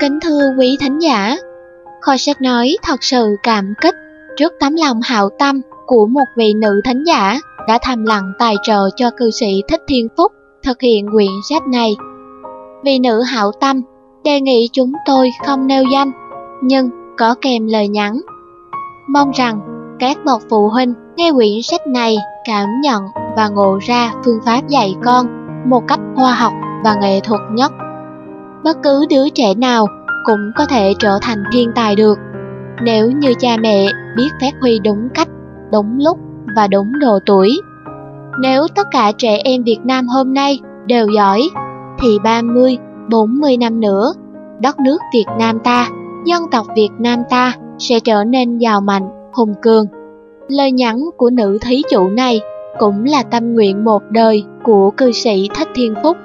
Kính thưa quý thánh giả, kho sách nói thật sự cảm kích trước tấm lòng hảo tâm của một vị nữ thánh giả đã thầm lặng tài trợ cho cư sĩ Thích Thiên Phúc thực hiện quyển sách này. Vị nữ hảo tâm đề nghị chúng tôi không nêu danh, nhưng có kèm lời nhắn. Mong rằng các bậc phụ huynh nghe quyển sách này cảm nhận và ngộ ra phương pháp dạy con một cách khoa học và nghệ thuật nhất. Bất cứ đứa trẻ nào cũng có thể trở thành thiên tài được nếu như cha mẹ biết phát huy đúng cách, đúng lúc và đúng độ tuổi. Nếu tất cả trẻ em Việt Nam hôm nay đều giỏi, thì 30, 40 năm nữa, đất nước Việt Nam ta, dân tộc Việt Nam ta sẽ trở nên giàu mạnh, hùng cường. Lời nhắn của nữ thí chủ này cũng là tâm nguyện một đời của cư sĩ Thích Thiên Phúc.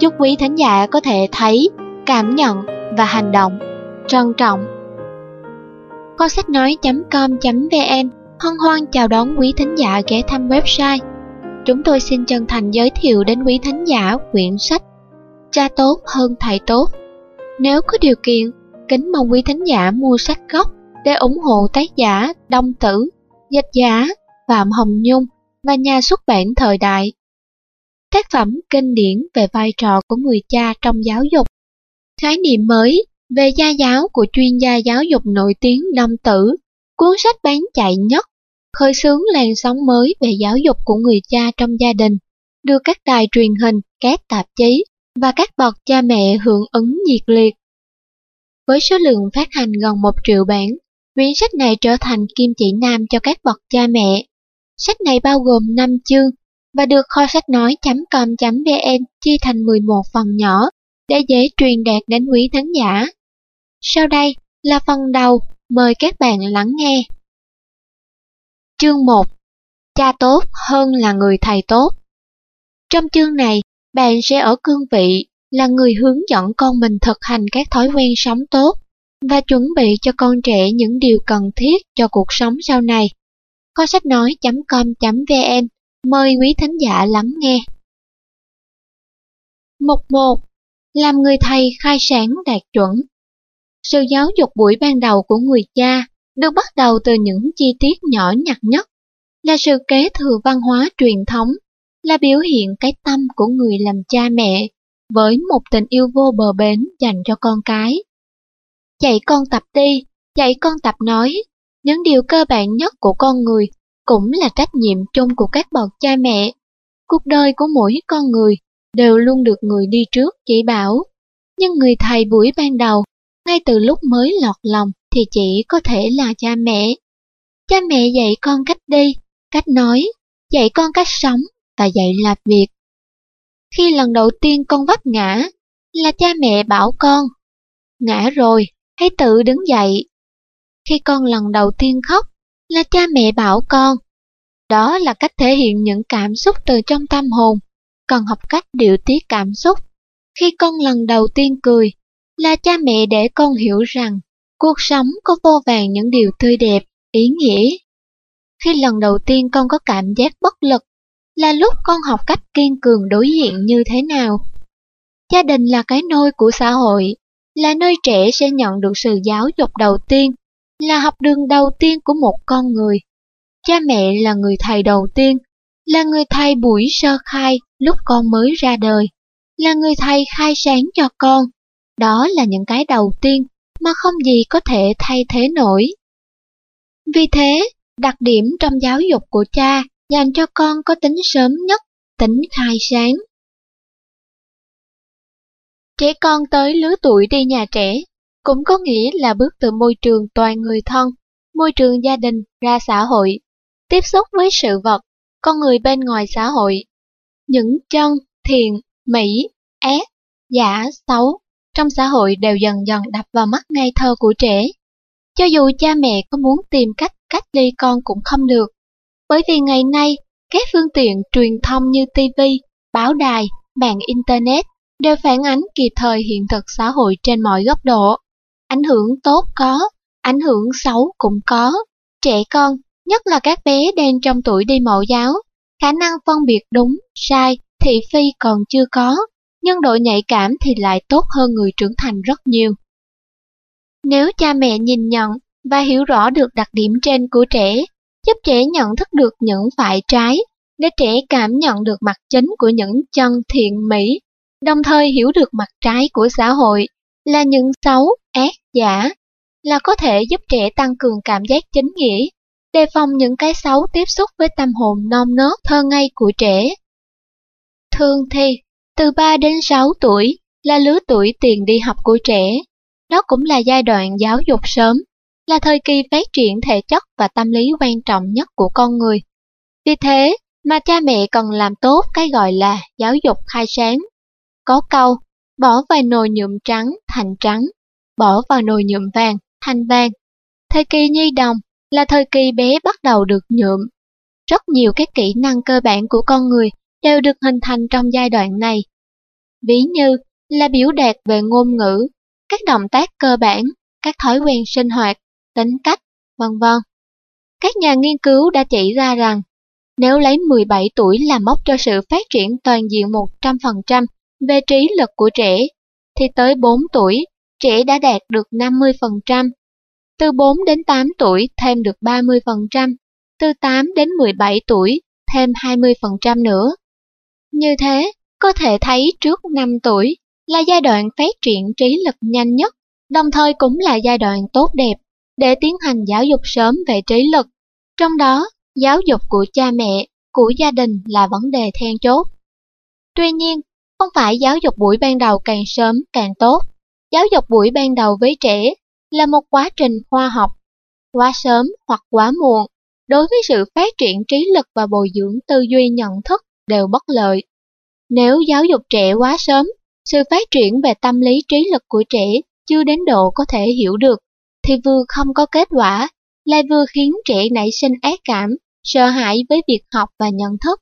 Chúc quý thánh giả có thể thấy, cảm nhận và hành động. Trân trọng. Kho sách nói.com.vn hân hoan chào đón quý thính giả ghé thăm website. Chúng tôi xin chân thành giới thiệu đến quý thính giả quyển sách Cha tốt hơn thầy tốt. Nếu có điều kiện, kính mong quý thính giả mua sách gốc để ủng hộ tác giả Đông Tử, dịch giả Phạm Hồng Nhung và nhà xuất bản thời đại. Tác phẩm kinh điển về vai trò của người cha trong giáo dục. Khái niệm mới về gia giáo của chuyên gia giáo dục nổi tiếng Lâm Tử, cuốn sách bán chạy nhất, khơi xướng làn sóng mới về giáo dục của người cha trong gia đình, đưa các đài truyền hình, các tạp chí và các bậc cha mẹ hưởng ứng nhiệt liệt. Với số lượng phát hành gần một triệu bản, quyển sách này trở thành kim chỉ nam cho các bậc cha mẹ. Sách này bao gồm 5 chương và được kho sách nói.com.vn chia thành 11 phần nhỏ để dễ truyền đạt đến quý khán giả. Sau đây là phần đầu, mời các bạn lắng nghe. Chương 1 Cha tốt hơn là người thầy tốt Trong chương này, bạn sẽ ở cương vị là người hướng dẫn con mình thực hành các thói quen sống tốt và chuẩn bị cho con trẻ những điều cần thiết cho cuộc sống sau này. Kho sách nói.com.vn Mời quý thánh giả lắng nghe. Mục 1. Làm người thầy khai sáng đạt chuẩn Sự giáo dục buổi ban đầu của người cha được bắt đầu từ những chi tiết nhỏ nhặt nhất, là sự kế thừa văn hóa truyền thống, là biểu hiện cái tâm của người làm cha mẹ với một tình yêu vô bờ bến dành cho con cái. Dạy con tập đi, dạy con tập nói, những điều cơ bản nhất của con người cũng là trách nhiệm chung của các bậc cha mẹ. Cuộc đời của mỗi con người đều luôn được người đi trước chỉ bảo, nhưng người thầy buổi ban đầu, ngay từ lúc mới lọt lòng thì chỉ có thể là cha mẹ. Cha mẹ dạy con cách đi, cách nói, dạy con cách sống và dạy làm việc. Khi lần đầu tiên con vấp ngã, là cha mẹ bảo con, ngã rồi, hãy tự đứng dậy. Khi con lần đầu tiên khóc, là cha mẹ bảo con. Đó là cách thể hiện những cảm xúc từ trong tâm hồn, cần học cách điều tiết cảm xúc. Khi con lần đầu tiên cười, là cha mẹ để con hiểu rằng cuộc sống có vô vàng những điều tươi đẹp, ý nghĩa. Khi lần đầu tiên con có cảm giác bất lực, là lúc con học cách kiên cường đối diện như thế nào. Gia đình là cái nôi của xã hội, là nơi trẻ sẽ nhận được sự giáo dục đầu tiên, là học đường đầu tiên của một con người. Cha mẹ là người thầy đầu tiên, là người thầy buổi sơ khai lúc con mới ra đời, là người thầy khai sáng cho con. Đó là những cái đầu tiên mà không gì có thể thay thế nổi. Vì thế, đặc điểm trong giáo dục của cha dành cho con có tính sớm nhất, tính khai sáng. Trẻ con tới lứa tuổi đi nhà trẻ cũng có nghĩa là bước từ môi trường toàn người thân, môi trường gia đình ra xã hội, tiếp xúc với sự vật, con người bên ngoài xã hội. Những chân, thiền, mỹ, ác, giả, xấu trong xã hội đều dần dần đập vào mắt ngây thơ của trẻ. Cho dù cha mẹ có muốn tìm cách cách ly con cũng không được, bởi vì ngày nay các phương tiện truyền thông như TV, báo đài, mạng Internet đều phản ánh kịp thời hiện thực xã hội trên mọi góc độ. Ảnh hưởng tốt có, ảnh hưởng xấu cũng có. Trẻ con, nhất là các bé đang trong tuổi đi mẫu giáo, khả năng phân biệt đúng, sai, thị phi còn chưa có, nhưng độ nhạy cảm thì lại tốt hơn người trưởng thành rất nhiều. Nếu cha mẹ nhìn nhận và hiểu rõ được đặc điểm trên của trẻ, giúp trẻ nhận thức được những phải trái, để trẻ cảm nhận được mặt chính của những chân thiện mỹ, đồng thời hiểu được mặt trái của xã hội là những xấu, ác, giả, dạ. là có thể giúp trẻ tăng cường cảm giác chính nghĩa, đề phòng những cái xấu tiếp xúc với tâm hồn non nớt thơ ngây của trẻ. Thường thì, từ 3 đến 6 tuổi là lứa tuổi tiền đi học của trẻ. Đó cũng là giai đoạn giáo dục sớm, là thời kỳ phát triển thể chất và tâm lý quan trọng nhất của con người. Vì thế mà cha mẹ cần làm tốt cái gọi là giáo dục khai sáng. Có câu, bỏ vài nồi nhuộm trắng thành trắng, bỏ vào nồi nhuộm vàng thanh vàng. Thời kỳ nhi đồng là thời kỳ bé bắt đầu được nhuộm. Rất nhiều các kỹ năng cơ bản của con người đều được hình thành trong giai đoạn này. Ví như là biểu đạt về ngôn ngữ, các động tác cơ bản, các thói quen sinh hoạt, tính cách, vân vân. Các nhà nghiên cứu đã chỉ ra rằng, nếu lấy 17 tuổi là mốc cho sự phát triển toàn diện 100% về trí lực của trẻ, thì tới 4 tuổi, trẻ đã đạt được 50%. Từ 4 đến 8 tuổi thêm được 30%, từ 8 đến 17 tuổi thêm 20% nữa. Như thế, có thể thấy trước 5 tuổi là giai đoạn phát triển trí lực nhanh nhất, đồng thời cũng là giai đoạn tốt đẹp để tiến hành giáo dục sớm về trí lực. Trong đó, giáo dục của cha mẹ, của gia đình là vấn đề then chốt. Tuy nhiên, không phải giáo dục buổi ban đầu càng sớm càng tốt. Giáo dục buổi ban đầu với trẻ là một quá trình khoa học. Quá sớm hoặc quá muộn, đối với sự phát triển trí lực và bồi dưỡng tư duy nhận thức đều bất lợi. Nếu giáo dục trẻ quá sớm, sự phát triển về tâm lý trí lực của trẻ chưa đến độ có thể hiểu được, thì vừa không có kết quả, lại vừa khiến trẻ nảy sinh ác cảm, sợ hãi với việc học và nhận thức.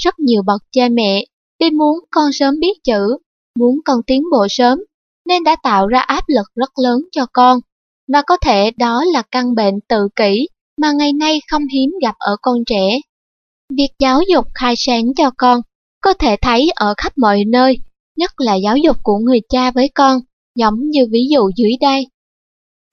Rất nhiều bậc cha mẹ vì muốn con sớm biết chữ, muốn con tiến bộ sớm, nên đã tạo ra áp lực rất lớn cho con. Và có thể đó là căn bệnh tự kỷ mà ngày nay không hiếm gặp ở con trẻ. Việc giáo dục khai sáng cho con có thể thấy ở khắp mọi nơi, nhất là giáo dục của người cha với con, giống như ví dụ dưới đây.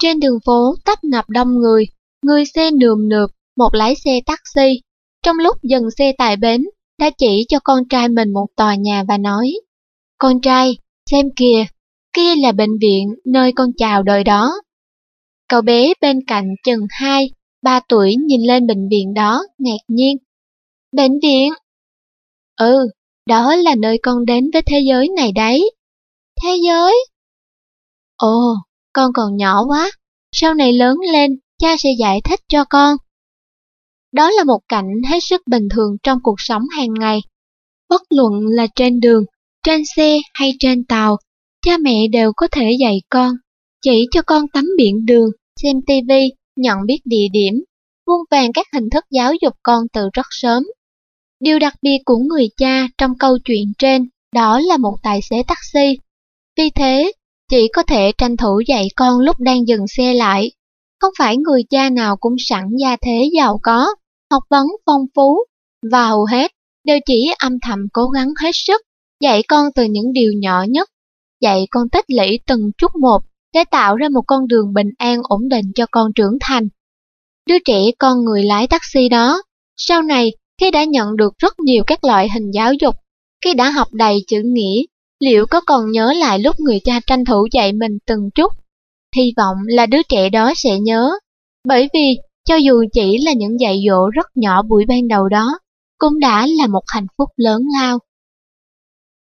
Trên đường phố tấp nập đông người, người xe nườm nượp, một lái xe taxi. Trong lúc dừng xe tại bến, đã chỉ cho con trai mình một tòa nhà và nói, Con trai, xem kìa, kia là bệnh viện nơi con chào đời đó. Cậu bé bên cạnh chừng 2, 3 tuổi nhìn lên bệnh viện đó, ngạc nhiên. Bệnh viện? Ừ, đó là nơi con đến với thế giới này đấy. Thế giới? Ồ, con còn nhỏ quá, sau này lớn lên, cha sẽ giải thích cho con. Đó là một cảnh hết sức bình thường trong cuộc sống hàng ngày. Bất luận là trên đường, trên xe hay trên tàu, cha mẹ đều có thể dạy con, chỉ cho con tắm biển đường, xem tivi, nhận biết địa điểm, vuông vàng các hình thức giáo dục con từ rất sớm. Điều đặc biệt của người cha trong câu chuyện trên đó là một tài xế taxi. Vì thế, chỉ có thể tranh thủ dạy con lúc đang dừng xe lại. Không phải người cha nào cũng sẵn gia thế giàu có, học vấn phong phú, và hầu hết đều chỉ âm thầm cố gắng hết sức dạy con từ những điều nhỏ nhất, dạy con tích lũy từng chút một để tạo ra một con đường bình an ổn định cho con trưởng thành. Đứa trẻ con người lái taxi đó, sau này khi đã nhận được rất nhiều các loại hình giáo dục, khi đã học đầy chữ nghĩa, liệu có còn nhớ lại lúc người cha tranh thủ dạy mình từng chút? Hy vọng là đứa trẻ đó sẽ nhớ, bởi vì cho dù chỉ là những dạy dỗ rất nhỏ buổi ban đầu đó, cũng đã là một hạnh phúc lớn lao.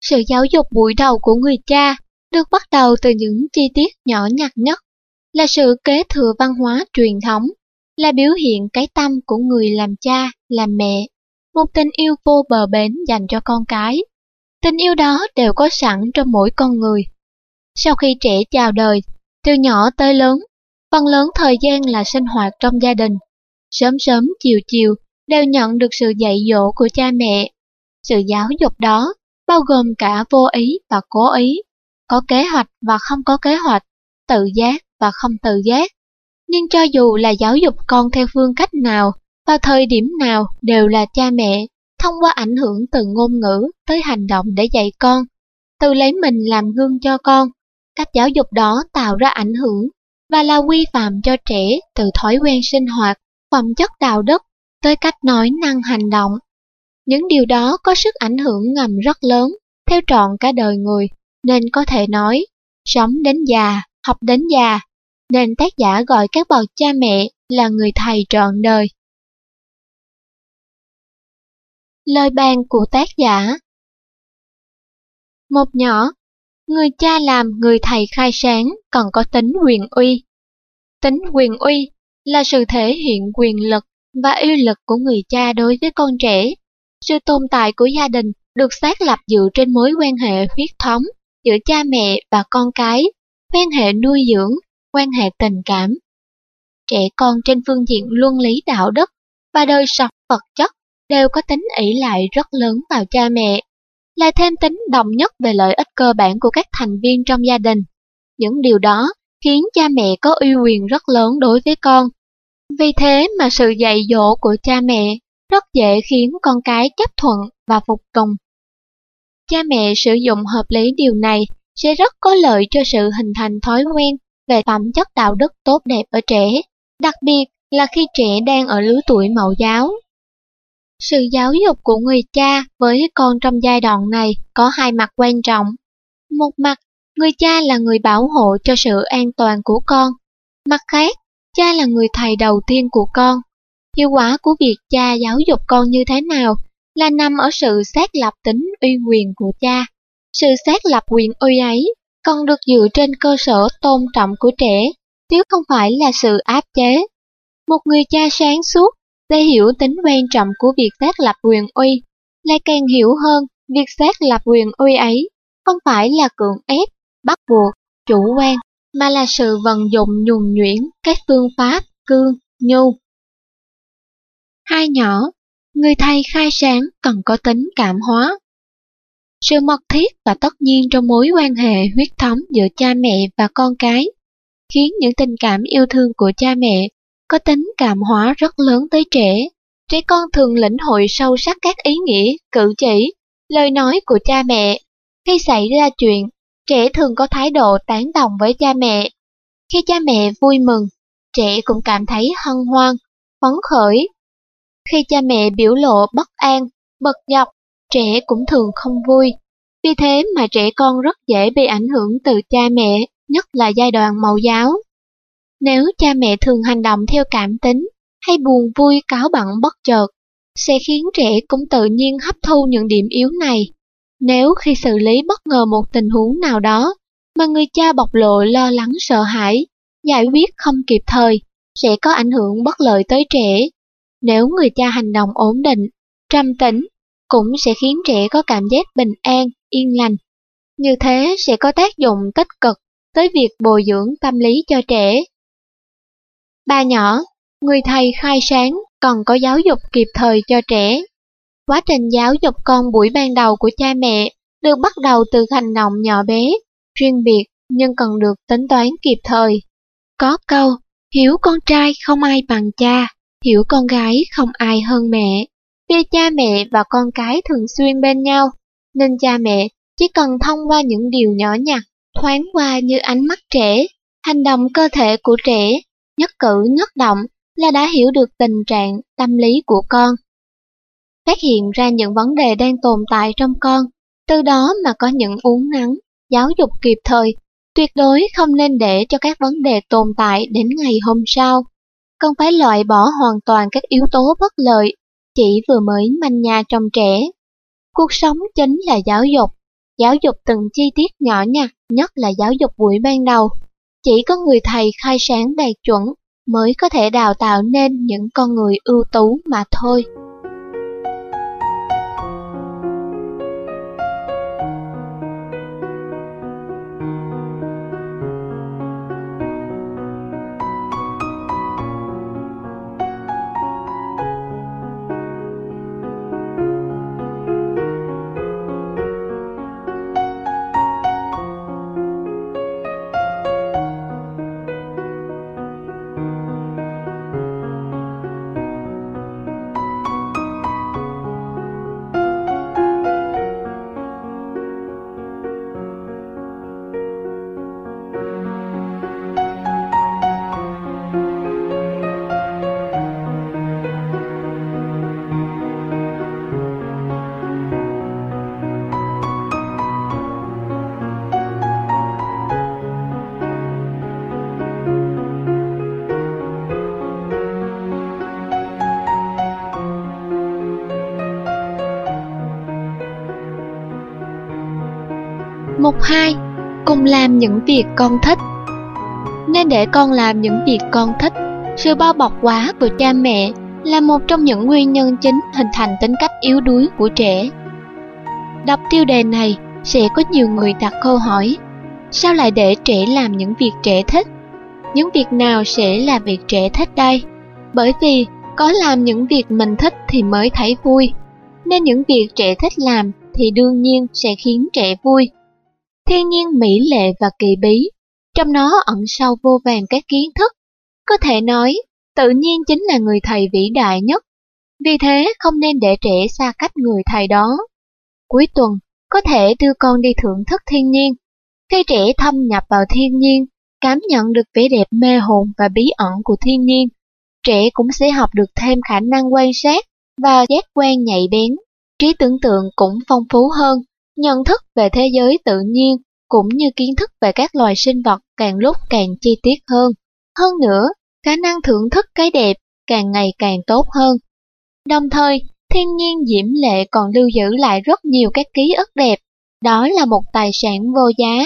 Sự giáo dục buổi đầu của người cha được bắt đầu từ những chi tiết nhỏ nhặt nhất, là sự kế thừa văn hóa truyền thống, là biểu hiện cái tâm của người làm cha, làm mẹ, một tình yêu vô bờ bến dành cho con cái. Tình yêu đó đều có sẵn trong mỗi con người. Sau khi trẻ chào đời, từ nhỏ tới lớn, phần lớn thời gian là sinh hoạt trong gia đình. Sớm sớm chiều chiều đều nhận được sự dạy dỗ của cha mẹ. Sự giáo dục đó bao gồm cả vô ý và cố ý, có kế hoạch và không có kế hoạch, tự giác và không tự giác. Nhưng cho dù là giáo dục con theo phương cách nào, vào thời điểm nào đều là cha mẹ, thông qua ảnh hưởng từ ngôn ngữ tới hành động để dạy con, từ lấy mình làm gương cho con. Cách giáo dục đó tạo ra ảnh hưởng và là quy phạm cho trẻ từ thói quen sinh hoạt, phẩm chất đạo đức tới cách nói năng hành động. Những điều đó có sức ảnh hưởng ngầm rất lớn theo trọn cả đời người, nên có thể nói, sống đến già, học đến già, nên tác giả gọi các bậc cha mẹ là người thầy trọn đời. Lời bàn của tác giả Một nhỏ, người cha làm người thầy khai sáng còn có tính quyền uy. Tính quyền uy là sự thể hiện quyền lực và uy lực của người cha đối với con trẻ. Sự tồn tại của gia đình được xác lập dựa trên mối quan hệ huyết thống giữa cha mẹ và con cái, quan hệ nuôi dưỡng, quan hệ tình cảm. Trẻ con trên phương diện luân lý đạo đức và đời sống vật chất đều có tính ỷ lại rất lớn vào cha mẹ, là thêm tính đồng nhất về lợi ích cơ bản của các thành viên trong gia đình. Những điều đó khiến cha mẹ có uy quyền rất lớn đối với con. Vì thế mà sự dạy dỗ của cha mẹ rất dễ khiến con cái chấp thuận và phục tùng. Cha mẹ sử dụng hợp lý điều này sẽ rất có lợi cho sự hình thành thói quen về phẩm chất đạo đức tốt đẹp ở trẻ, đặc biệt là khi trẻ đang ở lứa tuổi mẫu giáo. Sự giáo dục của người cha với con trong giai đoạn này có hai mặt quan trọng. Một mặt, người cha là người bảo hộ cho sự an toàn của con. Mặt khác, cha là người thầy đầu tiên của con. Hiệu quả của việc cha giáo dục con như thế nào là nằm ở sự xác lập tính uy quyền của cha. Sự xác lập quyền uy ấy còn được dựa trên cơ sở tôn trọng của trẻ, chứ không phải là sự áp chế. Một người cha sáng suốt để hiểu tính quan trọng của việc xác lập quyền uy, lại càng hiểu hơn việc xác lập quyền uy ấy không phải là cưỡng ép, bắt buộc, chủ quan, mà là sự vận dụng nhuần nhuyễn các phương pháp, cương, nhu. Hai nhỏ, người thầy khai sáng cần có tính cảm hóa. Sự mật thiết và tất nhiên trong mối quan hệ huyết thống giữa cha mẹ và con cái, khiến những tình cảm yêu thương của cha mẹ có tính cảm hóa rất lớn tới trẻ. Trẻ con thường lĩnh hội sâu sắc các ý nghĩa, cử chỉ, lời nói của cha mẹ. Khi xảy ra chuyện, trẻ thường có thái độ tán đồng với cha mẹ. Khi cha mẹ vui mừng, trẻ cũng cảm thấy hân hoan, phấn khởi. Khi cha mẹ biểu lộ bất an, bật dọc, trẻ cũng thường không vui. Vì thế mà trẻ con rất dễ bị ảnh hưởng từ cha mẹ, nhất là giai đoạn mẫu giáo. Nếu cha mẹ thường hành động theo cảm tính hay buồn vui cáo bận bất chợt, sẽ khiến trẻ cũng tự nhiên hấp thu những điểm yếu này. Nếu khi xử lý bất ngờ một tình huống nào đó mà người cha bộc lộ lo lắng sợ hãi, giải quyết không kịp thời, sẽ có ảnh hưởng bất lợi tới trẻ. Nếu người cha hành động ổn định, trầm tĩnh, cũng sẽ khiến trẻ có cảm giác bình an, yên lành. Như thế sẽ có tác dụng tích cực tới việc bồi dưỡng tâm lý cho trẻ. Ba nhỏ, người thầy khai sáng còn có giáo dục kịp thời cho trẻ. Quá trình giáo dục con buổi ban đầu của cha mẹ được bắt đầu từ hành động nhỏ bé, riêng biệt nhưng cần được tính toán kịp thời. Có câu, hiểu con trai không ai bằng cha, hiểu con gái không ai hơn mẹ. Vì cha mẹ và con cái thường xuyên bên nhau, nên cha mẹ chỉ cần thông qua những điều nhỏ nhặt, thoáng qua như ánh mắt trẻ, hành động cơ thể của trẻ nhất cử nhất động là đã hiểu được tình trạng, tâm lý của con. Phát hiện ra những vấn đề đang tồn tại trong con, từ đó mà có những uống nắng, giáo dục kịp thời, tuyệt đối không nên để cho các vấn đề tồn tại đến ngày hôm sau. Cần phải loại bỏ hoàn toàn các yếu tố bất lợi, chỉ vừa mới manh nha trong trẻ. Cuộc sống chính là giáo dục, giáo dục từng chi tiết nhỏ nhặt, nhất là giáo dục buổi ban đầu. Chỉ có người thầy khai sáng đạt chuẩn mới có thể đào tạo nên những con người ưu tú mà thôi. Hai, Cùng làm những việc con thích Nên để con làm những việc con thích, sự bao bọc quá của cha mẹ là một trong những nguyên nhân chính hình thành tính cách yếu đuối của trẻ. Đọc tiêu đề này sẽ có nhiều người đặt câu hỏi Sao lại để trẻ làm những việc trẻ thích? Những việc nào sẽ là việc trẻ thích đây? Bởi vì có làm những việc mình thích thì mới thấy vui Nên những việc trẻ thích làm thì đương nhiên sẽ khiến trẻ vui Thiên nhiên mỹ lệ và kỳ bí. Trong nó ẩn sâu vô vàng các kiến thức. Có thể nói tự nhiên chính là người thầy vĩ đại nhất. Vì thế không nên để trẻ xa cách người thầy đó. Cuối tuần có thể đưa con đi thưởng thức thiên nhiên. Khi trẻ thâm nhập vào thiên nhiên, cảm nhận được vẻ đẹp mê hồn và bí ẩn của thiên nhiên, trẻ cũng sẽ học được thêm khả năng quan sát và giác quan nhạy bén. Trí tưởng tượng cũng phong phú hơn, nhận thức về thế giới tự nhiên cũng như kiến thức về các loài sinh vật càng lúc càng chi tiết hơn. Hơn nữa, khả năng thưởng thức cái đẹp càng ngày càng tốt hơn. Đồng thời, thiên nhiên diễm lệ còn lưu giữ lại rất nhiều các ký ức đẹp. Đó là một tài sản vô giá.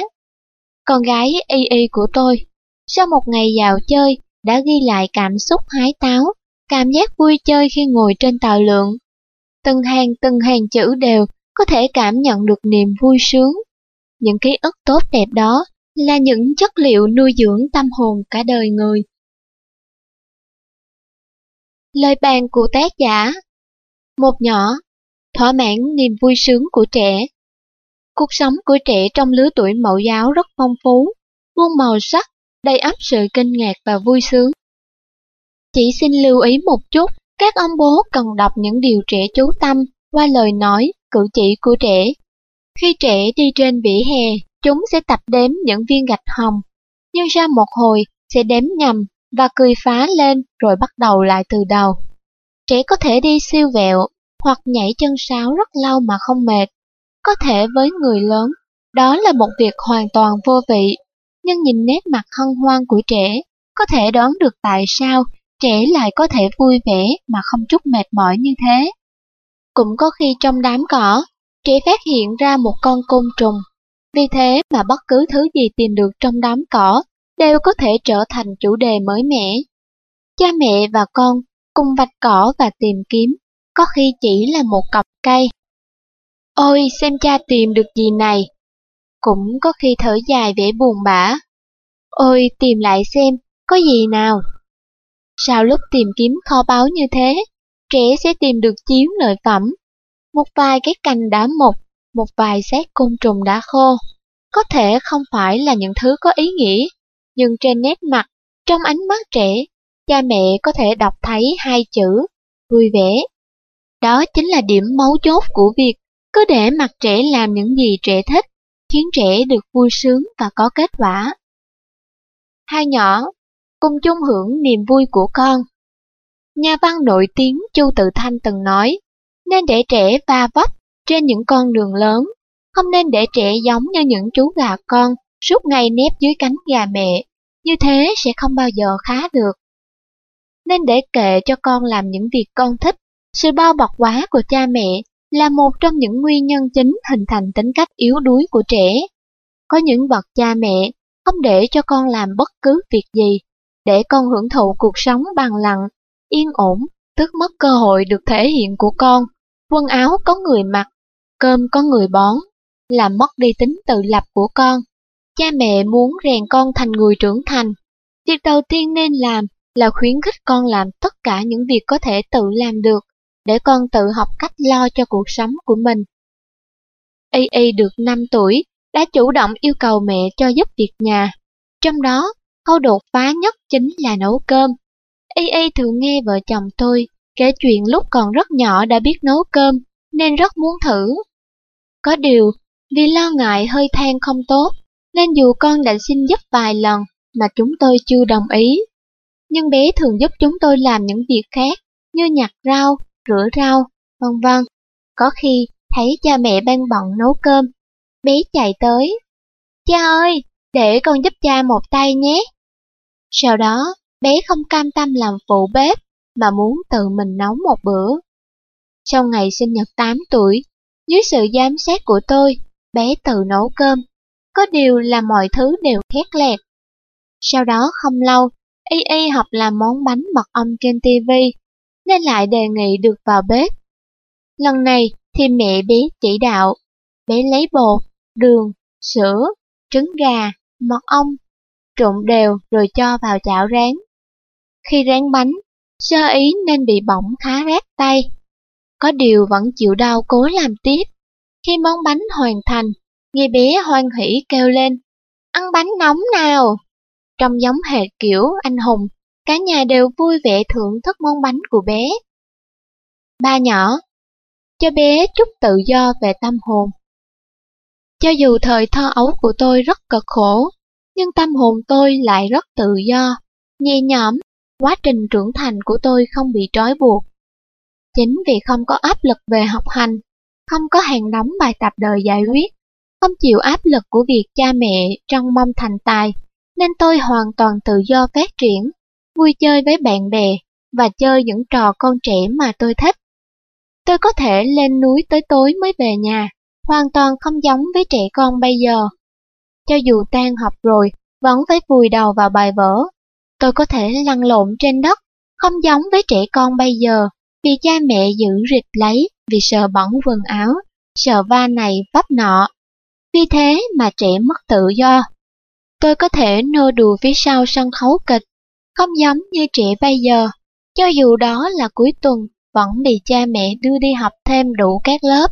Con gái y y của tôi, sau một ngày dạo chơi, đã ghi lại cảm xúc hái táo, cảm giác vui chơi khi ngồi trên tàu lượng. Từng hàng từng hàng chữ đều có thể cảm nhận được niềm vui sướng. Những ký ức tốt đẹp đó là những chất liệu nuôi dưỡng tâm hồn cả đời người. Lời bàn của tác giả một nhỏ, thỏa mãn niềm vui sướng của trẻ. Cuộc sống của trẻ trong lứa tuổi mẫu giáo rất phong phú, muôn màu sắc, đầy ắp sự kinh ngạc và vui sướng. Chỉ xin lưu ý một chút, các ông bố cần đọc những điều trẻ chú tâm qua lời nói, cử chỉ của trẻ. Khi trẻ đi trên vỉa hè, chúng sẽ tập đếm những viên gạch hồng, nhưng sau một hồi sẽ đếm nhầm và cười phá lên rồi bắt đầu lại từ đầu. Trẻ có thể đi siêu vẹo hoặc nhảy chân sáo rất lâu mà không mệt. Có thể với người lớn, đó là một việc hoàn toàn vô vị. Nhưng nhìn nét mặt hân hoan của trẻ, có thể đoán được tại sao trẻ lại có thể vui vẻ mà không chút mệt mỏi như thế. Cũng có khi trong đám cỏ, trẻ phát hiện ra một con côn trùng. Vì thế mà bất cứ thứ gì tìm được trong đám cỏ đều có thể trở thành chủ đề mới mẻ. Cha mẹ và con cùng vạch cỏ và tìm kiếm, có khi chỉ là một cọc cây. Ôi, xem cha tìm được gì này. Cũng có khi thở dài vẻ buồn bã. Ôi, tìm lại xem, có gì nào. Sao lúc tìm kiếm kho báu như thế, trẻ sẽ tìm được chiếu lợi phẩm. Một vài cái cành đã mục, một vài xác côn trùng đã khô. Có thể không phải là những thứ có ý nghĩa, nhưng trên nét mặt, trong ánh mắt trẻ cha mẹ có thể đọc thấy hai chữ vui vẻ. Đó chính là điểm mấu chốt của việc cứ để mặt trẻ làm những gì trẻ thích, khiến trẻ được vui sướng và có kết quả. Hai nhỏ cùng chung hưởng niềm vui của con. Nhà văn nổi tiếng Chu Tự Thanh từng nói, nên để trẻ va vấp trên những con đường lớn, không nên để trẻ giống như những chú gà con suốt ngày nép dưới cánh gà mẹ, như thế sẽ không bao giờ khá được nên để kệ cho con làm những việc con thích. Sự bao bọc quá của cha mẹ là một trong những nguyên nhân chính hình thành tính cách yếu đuối của trẻ. Có những bậc cha mẹ không để cho con làm bất cứ việc gì, để con hưởng thụ cuộc sống bằng lặng, yên ổn, tức mất cơ hội được thể hiện của con. Quần áo có người mặc, cơm có người bón, làm mất đi tính tự lập của con. Cha mẹ muốn rèn con thành người trưởng thành. Việc đầu tiên nên làm là khuyến khích con làm tất cả những việc có thể tự làm được, để con tự học cách lo cho cuộc sống của mình. Y Y được 5 tuổi, đã chủ động yêu cầu mẹ cho giúp việc nhà. Trong đó, khâu đột phá nhất chính là nấu cơm. Y Y thường nghe vợ chồng tôi kể chuyện lúc còn rất nhỏ đã biết nấu cơm, nên rất muốn thử. Có điều, vì lo ngại hơi than không tốt, nên dù con đã xin giúp vài lần mà chúng tôi chưa đồng ý nhưng bé thường giúp chúng tôi làm những việc khác như nhặt rau, rửa rau, vân vân. Có khi thấy cha mẹ ban bận nấu cơm, bé chạy tới. Cha ơi, để con giúp cha một tay nhé. Sau đó, bé không cam tâm làm phụ bếp, mà muốn tự mình nấu một bữa. Sau ngày sinh nhật 8 tuổi, dưới sự giám sát của tôi, bé tự nấu cơm, Có điều là mọi thứ đều khét lẹt. Sau đó không lâu, Y Y học làm món bánh mật ong trên TV, nên lại đề nghị được vào bếp. Lần này thì mẹ bé chỉ đạo, bé lấy bột, đường, sữa, trứng gà, mật ong, trộn đều rồi cho vào chảo rán. Khi rán bánh, sơ ý nên bị bỏng khá rát tay. Có điều vẫn chịu đau cố làm tiếp. Khi món bánh hoàn thành, nghe bé hoan hỉ kêu lên, ăn bánh nóng nào. Trong giống hệt kiểu anh hùng, cả nhà đều vui vẻ thưởng thức món bánh của bé. Ba nhỏ, cho bé chút tự do về tâm hồn. Cho dù thời thơ ấu của tôi rất cực khổ, nhưng tâm hồn tôi lại rất tự do, nhẹ nhõm, quá trình trưởng thành của tôi không bị trói buộc. Chính vì không có áp lực về học hành, không có hàng đóng bài tập đời giải quyết, không chịu áp lực của việc cha mẹ trong mong thành tài, nên tôi hoàn toàn tự do phát triển, vui chơi với bạn bè và chơi những trò con trẻ mà tôi thích. Tôi có thể lên núi tới tối mới về nhà, hoàn toàn không giống với trẻ con bây giờ. Cho dù tan học rồi, vẫn phải vùi đầu vào bài vở. Tôi có thể lăn lộn trên đất, không giống với trẻ con bây giờ, vì cha mẹ giữ rịt lấy vì sợ bẩn quần áo, sợ va này vấp nọ. Vì thế mà trẻ mất tự do. Tôi có thể nô đùa phía sau sân khấu kịch, không giống như trẻ bây giờ, cho dù đó là cuối tuần vẫn bị cha mẹ đưa đi học thêm đủ các lớp.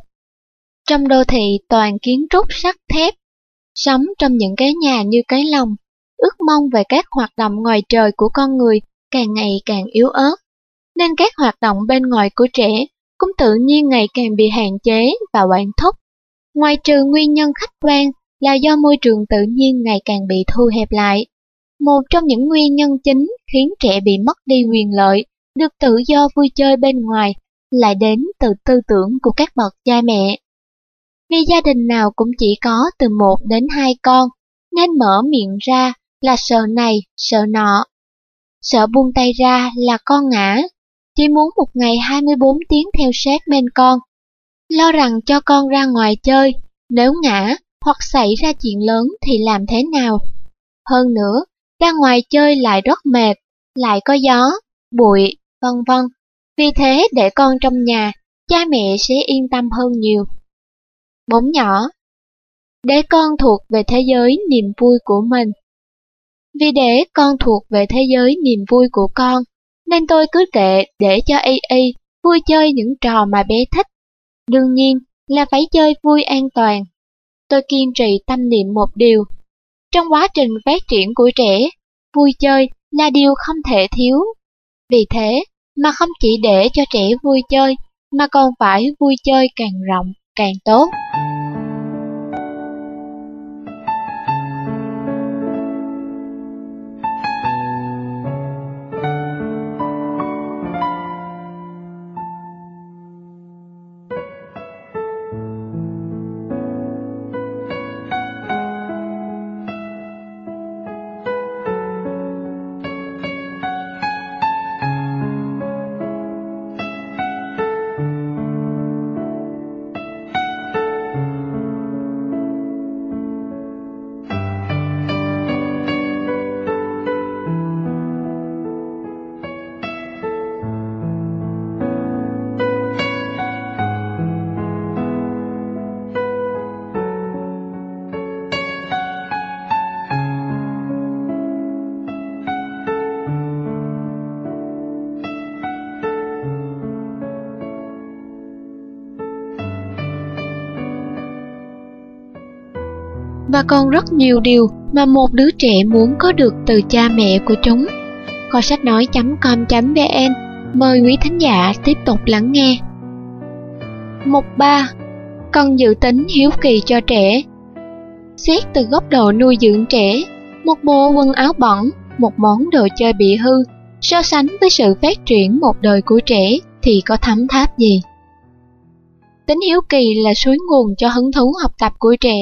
Trong đô thị toàn kiến trúc sắt thép, sống trong những cái nhà như cái lòng, ước mong về các hoạt động ngoài trời của con người càng ngày càng yếu ớt, nên các hoạt động bên ngoài của trẻ cũng tự nhiên ngày càng bị hạn chế và quản thúc. Ngoài trừ nguyên nhân khách quan là do môi trường tự nhiên ngày càng bị thu hẹp lại. Một trong những nguyên nhân chính khiến trẻ bị mất đi quyền lợi, được tự do vui chơi bên ngoài, lại đến từ tư tưởng của các bậc cha mẹ. Vì gia đình nào cũng chỉ có từ một đến hai con, nên mở miệng ra là sợ này, sợ nọ. Sợ buông tay ra là con ngã, chỉ muốn một ngày 24 tiếng theo sát bên con. Lo rằng cho con ra ngoài chơi, nếu ngã hoặc xảy ra chuyện lớn thì làm thế nào? Hơn nữa, ra ngoài chơi lại rất mệt, lại có gió, bụi, vân vân. Vì thế để con trong nhà, cha mẹ sẽ yên tâm hơn nhiều. Bốn nhỏ Để con thuộc về thế giới niềm vui của mình. Vì để con thuộc về thế giới niềm vui của con, nên tôi cứ kệ để cho Y Y vui chơi những trò mà bé thích. Đương nhiên là phải chơi vui an toàn. Tôi kiên trì tâm niệm một điều. Trong quá trình phát triển của trẻ, vui chơi là điều không thể thiếu. Vì thế mà không chỉ để cho trẻ vui chơi, mà còn phải vui chơi càng rộng, càng tốt. Và còn rất nhiều điều mà một đứa trẻ muốn có được từ cha mẹ của chúng. Kho sách nói.com.vn Mời quý thính giả tiếp tục lắng nghe. Mục 3. Cần dự tính hiếu kỳ cho trẻ Xét từ góc độ nuôi dưỡng trẻ, một bộ quần áo bẩn, một món đồ chơi bị hư, so sánh với sự phát triển một đời của trẻ thì có thấm tháp gì? Tính hiếu kỳ là suối nguồn cho hứng thú học tập của trẻ,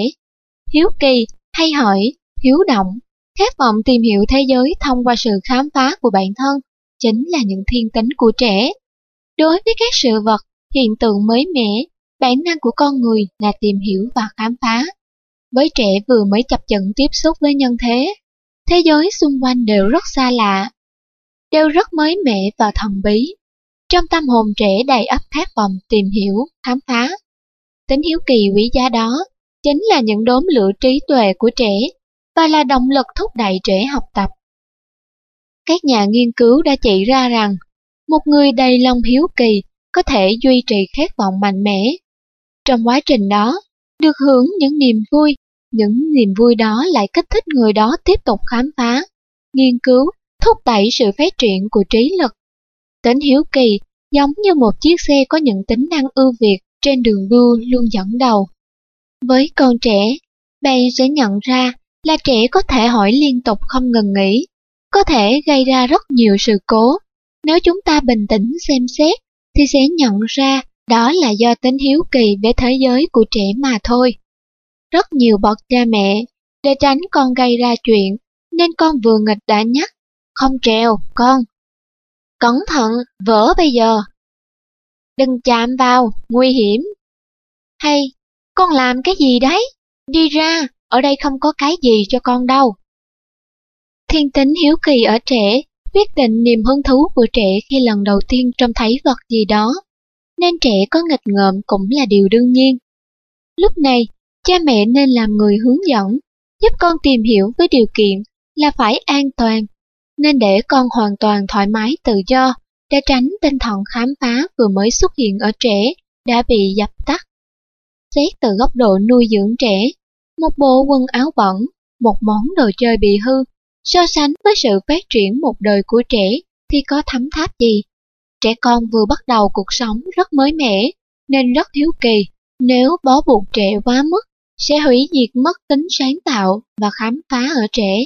hiếu kỳ, hay hỏi, hiếu động, khát vọng tìm hiểu thế giới thông qua sự khám phá của bản thân, chính là những thiên tính của trẻ. Đối với các sự vật, hiện tượng mới mẻ, bản năng của con người là tìm hiểu và khám phá. với trẻ vừa mới chập chững tiếp xúc với nhân thế. Thế giới xung quanh đều rất xa lạ, đều rất mới mẻ và thần bí. Trong tâm hồn trẻ đầy ấp khát vọng tìm hiểu, khám phá. Tính hiếu kỳ quý giá đó chính là những đốm lửa trí tuệ của trẻ và là động lực thúc đẩy trẻ học tập. Các nhà nghiên cứu đã chỉ ra rằng một người đầy lòng hiếu kỳ có thể duy trì khát vọng mạnh mẽ. Trong quá trình đó, được hưởng những niềm vui, những niềm vui đó lại kích thích người đó tiếp tục khám phá, nghiên cứu, thúc đẩy sự phát triển của trí lực. Tính hiếu kỳ giống như một chiếc xe có những tính năng ưu việt trên đường đua luôn dẫn đầu. Với con trẻ, bạn sẽ nhận ra là trẻ có thể hỏi liên tục không ngừng nghỉ, có thể gây ra rất nhiều sự cố. Nếu chúng ta bình tĩnh xem xét, thì sẽ nhận ra đó là do tính hiếu kỳ về thế giới của trẻ mà thôi. Rất nhiều bậc cha mẹ, để tránh con gây ra chuyện, nên con vừa nghịch đã nhắc, không trèo, con. Cẩn thận, vỡ bây giờ. Đừng chạm vào, nguy hiểm. Hay, con làm cái gì đấy? Đi ra, ở đây không có cái gì cho con đâu. Thiên tính hiếu kỳ ở trẻ quyết định niềm hứng thú của trẻ khi lần đầu tiên trông thấy vật gì đó, nên trẻ có nghịch ngợm cũng là điều đương nhiên. Lúc này, cha mẹ nên làm người hướng dẫn, giúp con tìm hiểu với điều kiện là phải an toàn, nên để con hoàn toàn thoải mái tự do để tránh tinh thần khám phá vừa mới xuất hiện ở trẻ đã bị dập tắt. Xét từ góc độ nuôi dưỡng trẻ, một bộ quần áo bẩn, một món đồ chơi bị hư So sánh với sự phát triển một đời của trẻ thì có thấm tháp gì? Trẻ con vừa bắt đầu cuộc sống rất mới mẻ, nên rất thiếu kỳ. Nếu bó buộc trẻ quá mức, sẽ hủy diệt mất tính sáng tạo và khám phá ở trẻ.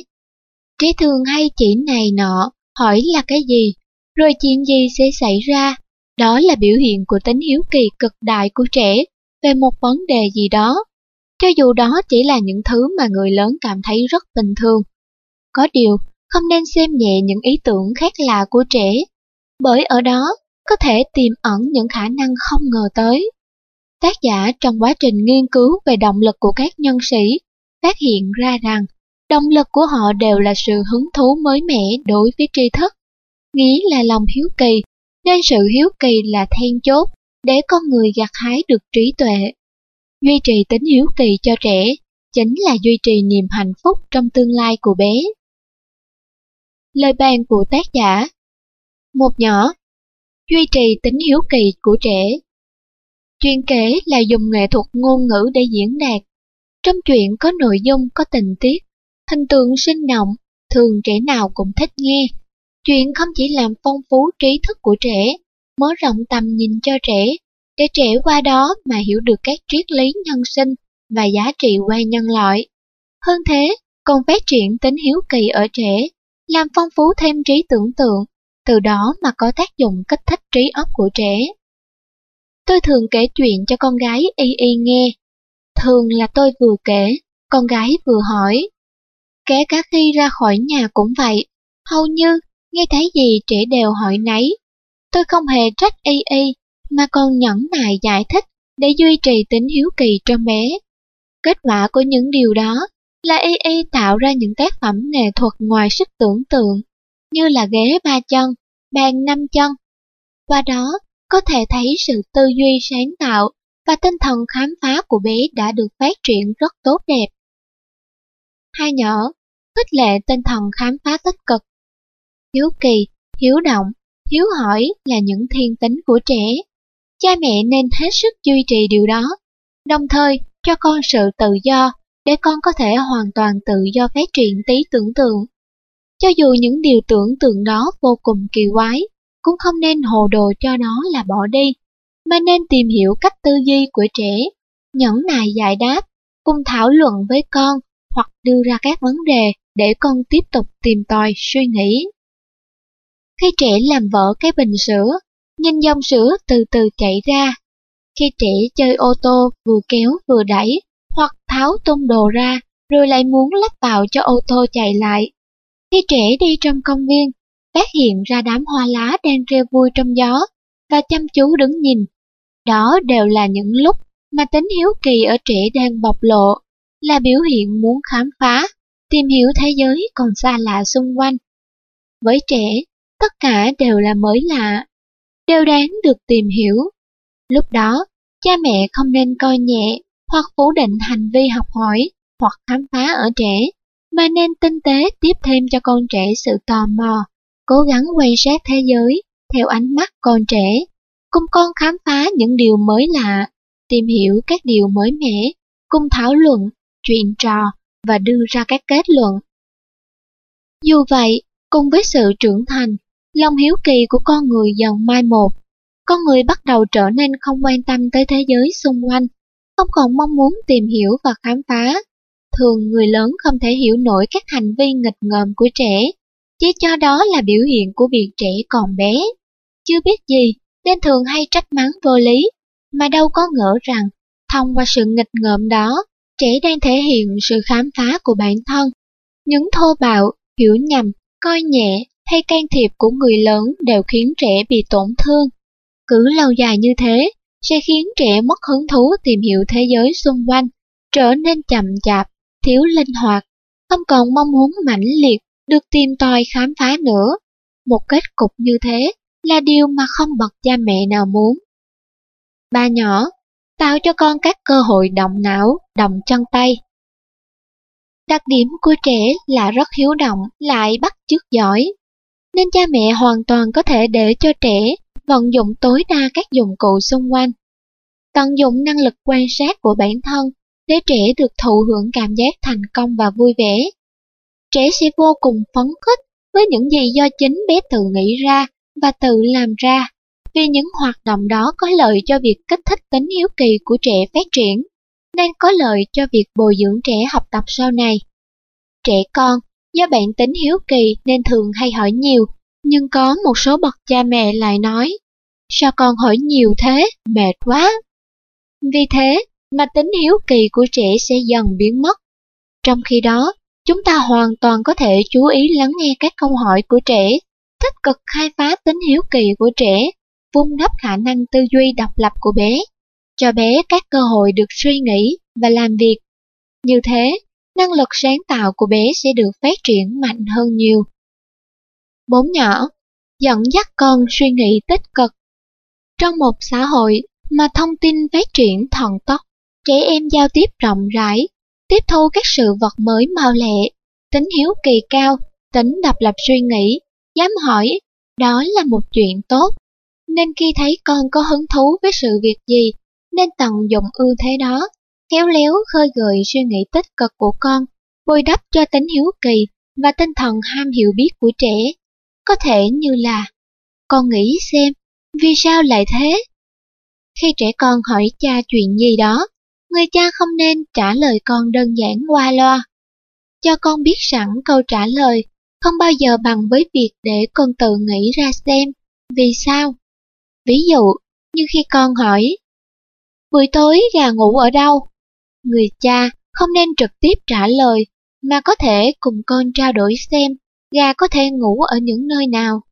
Trẻ thường hay chỉ này nọ, hỏi là cái gì, rồi chuyện gì sẽ xảy ra. Đó là biểu hiện của tính hiếu kỳ cực đại của trẻ về một vấn đề gì đó. Cho dù đó chỉ là những thứ mà người lớn cảm thấy rất bình thường, có điều, không nên xem nhẹ những ý tưởng khác lạ của trẻ, bởi ở đó có thể tiềm ẩn những khả năng không ngờ tới. Tác giả trong quá trình nghiên cứu về động lực của các nhân sĩ phát hiện ra rằng động lực của họ đều là sự hứng thú mới mẻ đối với tri thức, nghĩa là lòng hiếu kỳ, nên sự hiếu kỳ là then chốt để con người gặt hái được trí tuệ. Duy trì tính hiếu kỳ cho trẻ chính là duy trì niềm hạnh phúc trong tương lai của bé. Lời bàn của tác giả Một nhỏ Duy trì tính hiếu kỳ của trẻ Chuyên kể là dùng nghệ thuật ngôn ngữ để diễn đạt. Trong chuyện có nội dung có tình tiết, hình tượng sinh động, thường trẻ nào cũng thích nghe. Chuyện không chỉ làm phong phú trí thức của trẻ, mở rộng tầm nhìn cho trẻ, để trẻ qua đó mà hiểu được các triết lý nhân sinh và giá trị quan nhân loại. Hơn thế, còn phát triển tính hiếu kỳ ở trẻ làm phong phú thêm trí tưởng tượng, từ đó mà có tác dụng kích thích trí óc của trẻ. Tôi thường kể chuyện cho con gái y y nghe. Thường là tôi vừa kể, con gái vừa hỏi. Kể cả khi ra khỏi nhà cũng vậy, hầu như nghe thấy gì trẻ đều hỏi nấy. Tôi không hề trách y y, mà còn nhẫn nại giải thích để duy trì tính hiếu kỳ trong bé. Kết quả của những điều đó là y y tạo ra những tác phẩm nghệ thuật ngoài sức tưởng tượng, như là ghế ba chân, bàn năm chân. Qua đó, có thể thấy sự tư duy sáng tạo và tinh thần khám phá của bé đã được phát triển rất tốt đẹp. Hai nhỏ, khích lệ tinh thần khám phá tích cực. Hiếu kỳ, hiếu động, hiếu hỏi là những thiên tính của trẻ. Cha mẹ nên hết sức duy trì điều đó, đồng thời cho con sự tự do để con có thể hoàn toàn tự do phát triển tí tưởng tượng. Cho dù những điều tưởng tượng đó vô cùng kỳ quái, cũng không nên hồ đồ cho nó là bỏ đi, mà nên tìm hiểu cách tư duy của trẻ, nhẫn nại giải đáp, cùng thảo luận với con hoặc đưa ra các vấn đề để con tiếp tục tìm tòi suy nghĩ. Khi trẻ làm vỡ cái bình sữa, nhìn dòng sữa từ từ chảy ra. Khi trẻ chơi ô tô vừa kéo vừa đẩy, hoặc tháo tung đồ ra, rồi lại muốn lắp vào cho ô tô chạy lại. Khi trẻ đi trong công viên, phát hiện ra đám hoa lá đang rêu vui trong gió, và chăm chú đứng nhìn. Đó đều là những lúc mà tính hiếu kỳ ở trẻ đang bộc lộ, là biểu hiện muốn khám phá, tìm hiểu thế giới còn xa lạ xung quanh. Với trẻ, tất cả đều là mới lạ, đều đáng được tìm hiểu. Lúc đó, cha mẹ không nên coi nhẹ hoặc phủ định hành vi học hỏi hoặc khám phá ở trẻ, mà nên tinh tế tiếp thêm cho con trẻ sự tò mò, cố gắng quan sát thế giới theo ánh mắt con trẻ, cùng con khám phá những điều mới lạ, tìm hiểu các điều mới mẻ, cùng thảo luận, chuyện trò và đưa ra các kết luận. Dù vậy, cùng với sự trưởng thành, lòng hiếu kỳ của con người dần mai một. Con người bắt đầu trở nên không quan tâm tới thế giới xung quanh, không còn mong muốn tìm hiểu và khám phá. Thường người lớn không thể hiểu nổi các hành vi nghịch ngợm của trẻ, chỉ cho đó là biểu hiện của việc trẻ còn bé. Chưa biết gì, nên thường hay trách mắng vô lý, mà đâu có ngỡ rằng, thông qua sự nghịch ngợm đó, trẻ đang thể hiện sự khám phá của bản thân. Những thô bạo, hiểu nhầm, coi nhẹ hay can thiệp của người lớn đều khiến trẻ bị tổn thương. Cứ lâu dài như thế, sẽ khiến trẻ mất hứng thú tìm hiểu thế giới xung quanh, trở nên chậm chạp, thiếu linh hoạt, không còn mong muốn mãnh liệt được tìm tòi khám phá nữa. Một kết cục như thế là điều mà không bậc cha mẹ nào muốn. Ba nhỏ, tạo cho con các cơ hội động não, động chân tay. Đặc điểm của trẻ là rất hiếu động, lại bắt chước giỏi. Nên cha mẹ hoàn toàn có thể để cho trẻ vận dụng tối đa các dụng cụ xung quanh. Tận dụng năng lực quan sát của bản thân để trẻ được thụ hưởng cảm giác thành công và vui vẻ. Trẻ sẽ vô cùng phấn khích với những gì do chính bé tự nghĩ ra và tự làm ra, vì những hoạt động đó có lợi cho việc kích thích tính hiếu kỳ của trẻ phát triển, nên có lợi cho việc bồi dưỡng trẻ học tập sau này. Trẻ con, do bạn tính hiếu kỳ nên thường hay hỏi nhiều, nhưng có một số bậc cha mẹ lại nói, sao con hỏi nhiều thế, mệt quá. Vì thế mà tính hiếu kỳ của trẻ sẽ dần biến mất. Trong khi đó, chúng ta hoàn toàn có thể chú ý lắng nghe các câu hỏi của trẻ, tích cực khai phá tính hiếu kỳ của trẻ, vun đắp khả năng tư duy độc lập của bé, cho bé các cơ hội được suy nghĩ và làm việc. Như thế, năng lực sáng tạo của bé sẽ được phát triển mạnh hơn nhiều. Bốn nhỏ, dẫn dắt con suy nghĩ tích cực. Trong một xã hội mà thông tin phát triển thần tốc, trẻ em giao tiếp rộng rãi, tiếp thu các sự vật mới mau lẹ, tính hiếu kỳ cao, tính độc lập suy nghĩ, dám hỏi, đó là một chuyện tốt. Nên khi thấy con có hứng thú với sự việc gì, nên tận dụng ưu thế đó, khéo léo khơi gợi suy nghĩ tích cực của con, bồi đắp cho tính hiếu kỳ và tinh thần ham hiểu biết của trẻ. Có thể như là, con nghĩ xem, vì sao lại thế? Khi trẻ con hỏi cha chuyện gì đó, người cha không nên trả lời con đơn giản qua loa. Cho con biết sẵn câu trả lời, không bao giờ bằng với việc để con tự nghĩ ra xem, vì sao? Ví dụ, như khi con hỏi, buổi tối gà ngủ ở đâu? Người cha không nên trực tiếp trả lời, mà có thể cùng con trao đổi xem gà có thể ngủ ở những nơi nào.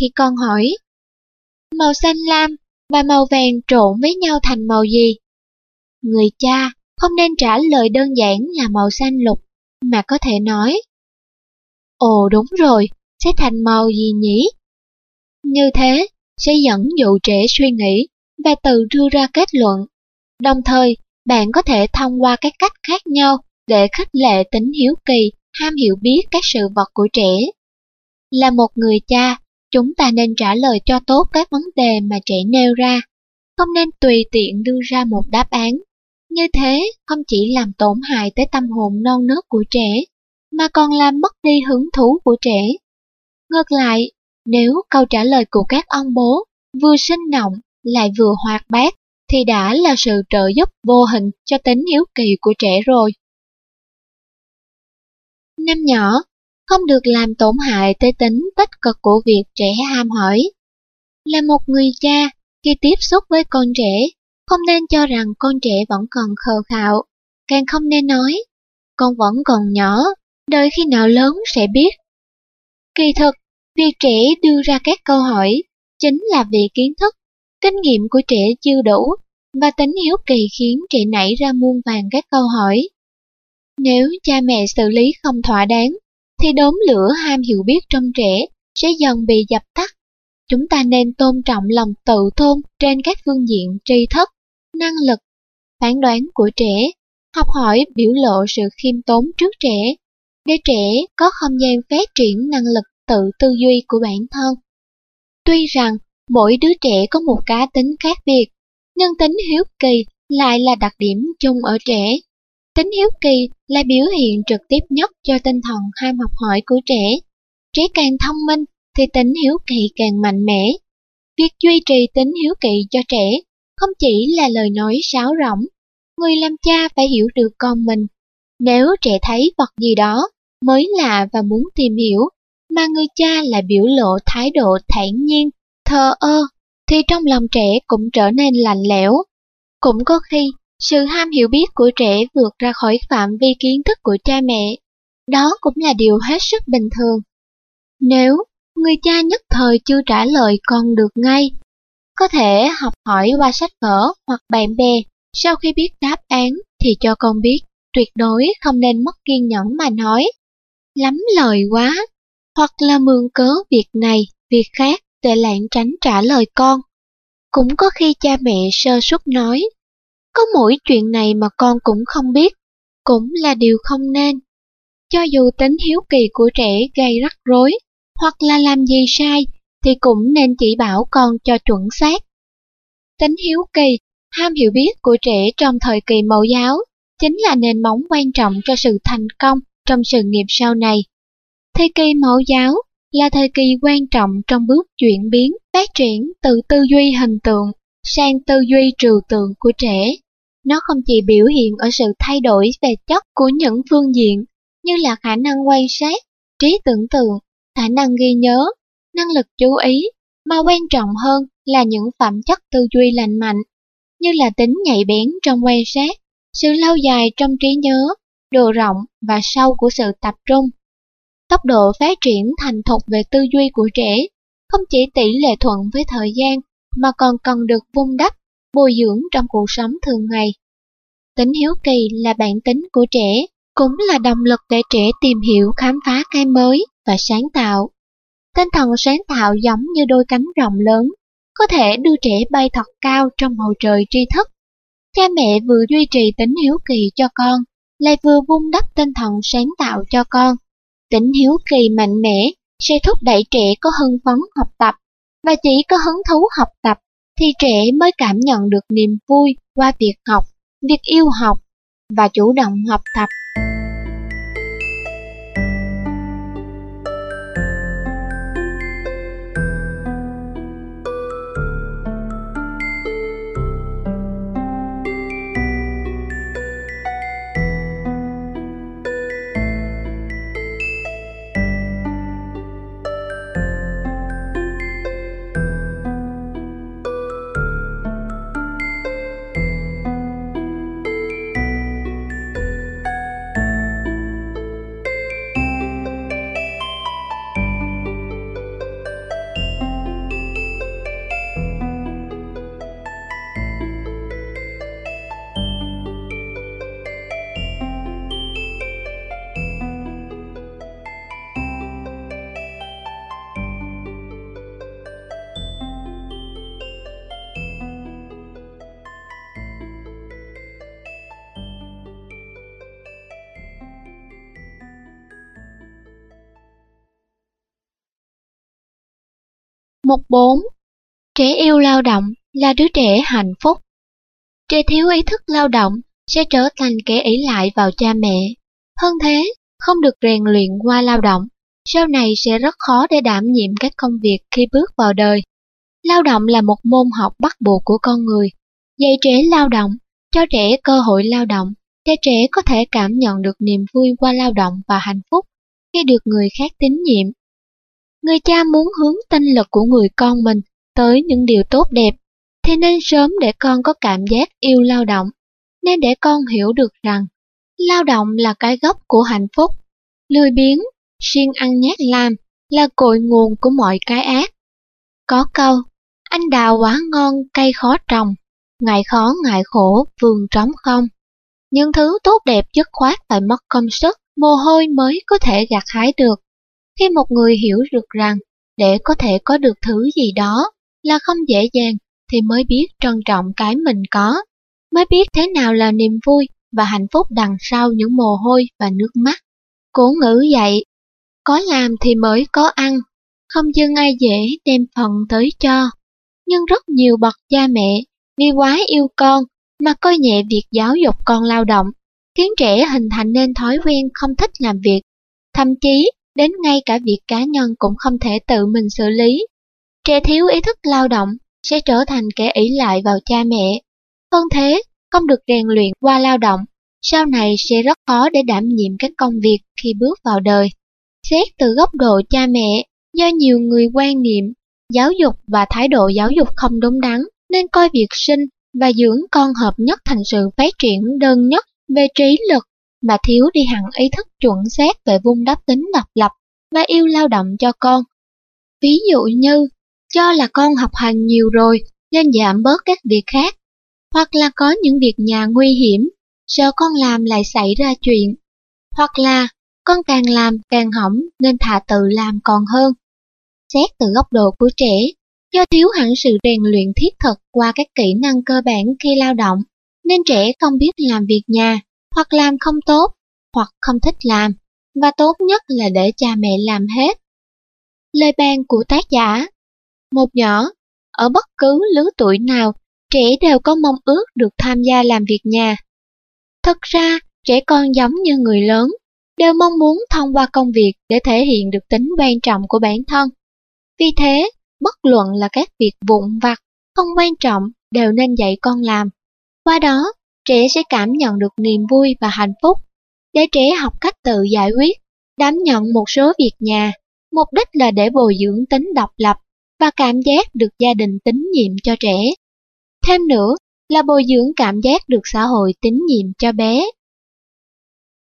Khi con hỏi, màu xanh lam và màu vàng trộn với nhau thành màu gì? Người cha không nên trả lời đơn giản là màu xanh lục, mà có thể nói. Ồ đúng rồi, sẽ thành màu gì nhỉ? Như thế, sẽ dẫn dụ trẻ suy nghĩ và tự đưa ra kết luận. Đồng thời, bạn có thể thông qua các cách khác nhau để khích lệ tính hiếu kỳ, ham hiểu biết các sự vật của trẻ. Là một người cha, chúng ta nên trả lời cho tốt các vấn đề mà trẻ nêu ra, không nên tùy tiện đưa ra một đáp án. Như thế không chỉ làm tổn hại tới tâm hồn non nớt của trẻ, mà còn làm mất đi hứng thú của trẻ. Ngược lại, nếu câu trả lời của các ông bố vừa sinh động lại vừa hoạt bát, thì đã là sự trợ giúp vô hình cho tính hiếu kỳ của trẻ rồi. Năm nhỏ, không được làm tổn hại tới tính tích cực của việc trẻ ham hỏi. Là một người cha, khi tiếp xúc với con trẻ, không nên cho rằng con trẻ vẫn còn khờ khạo, càng không nên nói, con vẫn còn nhỏ, đợi khi nào lớn sẽ biết. Kỳ thực, việc trẻ đưa ra các câu hỏi chính là vì kiến thức, kinh nghiệm của trẻ chưa đủ và tính hiếu kỳ khiến trẻ nảy ra muôn vàng các câu hỏi. Nếu cha mẹ xử lý không thỏa đáng, thì đốm lửa ham hiểu biết trong trẻ sẽ dần bị dập tắt. Chúng ta nên tôn trọng lòng tự tôn trên các phương diện tri thức, năng lực, phán đoán của trẻ, học hỏi biểu lộ sự khiêm tốn trước trẻ, để trẻ có không gian phát triển năng lực tự tư duy của bản thân. Tuy rằng mỗi đứa trẻ có một cá tính khác biệt, nhưng tính hiếu kỳ lại là đặc điểm chung ở trẻ. Tính hiếu kỳ là biểu hiện trực tiếp nhất cho tinh thần ham học hỏi của trẻ. Trẻ càng thông minh thì tính hiếu kỳ càng mạnh mẽ. Việc duy trì tính hiếu kỳ cho trẻ không chỉ là lời nói sáo rỗng. Người làm cha phải hiểu được con mình. Nếu trẻ thấy vật gì đó mới lạ và muốn tìm hiểu, mà người cha lại biểu lộ thái độ thản nhiên, thờ ơ, thì trong lòng trẻ cũng trở nên lạnh lẽo. Cũng có khi, sự ham hiểu biết của trẻ vượt ra khỏi phạm vi kiến thức của cha mẹ. Đó cũng là điều hết sức bình thường. Nếu người cha nhất thời chưa trả lời con được ngay, có thể học hỏi qua sách vở hoặc bạn bè, sau khi biết đáp án thì cho con biết, tuyệt đối không nên mất kiên nhẫn mà nói. Lắm lời quá, hoặc là mượn cớ việc này, việc khác để lạng tránh trả lời con. Cũng có khi cha mẹ sơ suất nói, có mỗi chuyện này mà con cũng không biết, cũng là điều không nên. Cho dù tính hiếu kỳ của trẻ gây rắc rối, hoặc là làm gì sai, thì cũng nên chỉ bảo con cho chuẩn xác. Tính hiếu kỳ, ham hiểu biết của trẻ trong thời kỳ mẫu giáo chính là nền móng quan trọng cho sự thành công trong sự nghiệp sau này. Thời kỳ mẫu giáo là thời kỳ quan trọng trong bước chuyển biến, phát triển từ tư duy hình tượng sang tư duy trừu tượng của trẻ. Nó không chỉ biểu hiện ở sự thay đổi về chất của những phương diện như là khả năng quan sát, trí tưởng tượng, khả năng ghi nhớ, năng lực chú ý, mà quan trọng hơn là những phẩm chất tư duy lành mạnh, như là tính nhạy bén trong quan sát, sự lâu dài trong trí nhớ, độ rộng và sâu của sự tập trung. Tốc độ phát triển thành thục về tư duy của trẻ không chỉ tỷ lệ thuận với thời gian mà còn cần được vun đắp, bồi dưỡng trong cuộc sống thường ngày. Tính hiếu kỳ là bản tính của trẻ, cũng là động lực để trẻ tìm hiểu khám phá cái mới và sáng tạo. Tinh thần sáng tạo giống như đôi cánh rộng lớn, có thể đưa trẻ bay thật cao trong bầu trời tri thức. Cha mẹ vừa duy trì tính hiếu kỳ cho con, lại vừa vun đắp tinh thần sáng tạo cho con. Tính hiếu kỳ mạnh mẽ sẽ thúc đẩy trẻ có hưng phấn học tập, và chỉ có hứng thú học tập thì trẻ mới cảm nhận được niềm vui qua việc học, việc yêu học và chủ động học tập. Mục 4. Trẻ yêu lao động là đứa trẻ hạnh phúc. Trẻ thiếu ý thức lao động sẽ trở thành kẻ ỷ lại vào cha mẹ. Hơn thế, không được rèn luyện qua lao động, sau này sẽ rất khó để đảm nhiệm các công việc khi bước vào đời. Lao động là một môn học bắt buộc của con người. Dạy trẻ lao động, cho trẻ cơ hội lao động, để trẻ có thể cảm nhận được niềm vui qua lao động và hạnh phúc khi được người khác tín nhiệm Người cha muốn hướng tinh lực của người con mình tới những điều tốt đẹp, thì nên sớm để con có cảm giác yêu lao động, nên để con hiểu được rằng lao động là cái gốc của hạnh phúc. Lười biếng, siêng ăn nhát làm là cội nguồn của mọi cái ác. Có câu, anh đào quá ngon cây khó trồng, ngại khó ngại khổ vườn trống không. những thứ tốt đẹp dứt khoát phải mất công sức, mồ hôi mới có thể gặt hái được. Khi một người hiểu được rằng để có thể có được thứ gì đó là không dễ dàng thì mới biết trân trọng cái mình có, mới biết thế nào là niềm vui và hạnh phúc đằng sau những mồ hôi và nước mắt. Cố ngữ dạy, có làm thì mới có ăn, không dưng ai dễ đem phần tới cho. Nhưng rất nhiều bậc cha mẹ vì quá yêu con mà coi nhẹ việc giáo dục con lao động, khiến trẻ hình thành nên thói quen không thích làm việc, thậm chí đến ngay cả việc cá nhân cũng không thể tự mình xử lý. Trẻ thiếu ý thức lao động sẽ trở thành kẻ ỷ lại vào cha mẹ. Hơn thế, không được rèn luyện qua lao động, sau này sẽ rất khó để đảm nhiệm các công việc khi bước vào đời. Xét từ góc độ cha mẹ, do nhiều người quan niệm, giáo dục và thái độ giáo dục không đúng đắn, nên coi việc sinh và dưỡng con hợp nhất thành sự phát triển đơn nhất về trí lực mà thiếu đi hẳn ý thức chuẩn xác về vung đắp tính độc lập và yêu lao động cho con. Ví dụ như, cho là con học hành nhiều rồi nên giảm bớt các việc khác, hoặc là có những việc nhà nguy hiểm, sợ con làm lại xảy ra chuyện, hoặc là con càng làm càng hỏng nên thà tự làm còn hơn. Xét từ góc độ của trẻ, do thiếu hẳn sự rèn luyện thiết thực qua các kỹ năng cơ bản khi lao động, nên trẻ không biết làm việc nhà, hoặc làm không tốt, hoặc không thích làm, và tốt nhất là để cha mẹ làm hết. Lời bàn của tác giả Một nhỏ, ở bất cứ lứa tuổi nào, trẻ đều có mong ước được tham gia làm việc nhà. Thật ra, trẻ con giống như người lớn, đều mong muốn thông qua công việc để thể hiện được tính quan trọng của bản thân. Vì thế, bất luận là các việc vụn vặt, không quan trọng đều nên dạy con làm. Qua đó, trẻ sẽ cảm nhận được niềm vui và hạnh phúc. Để trẻ học cách tự giải quyết, đảm nhận một số việc nhà, mục đích là để bồi dưỡng tính độc lập và cảm giác được gia đình tín nhiệm cho trẻ. Thêm nữa là bồi dưỡng cảm giác được xã hội tín nhiệm cho bé.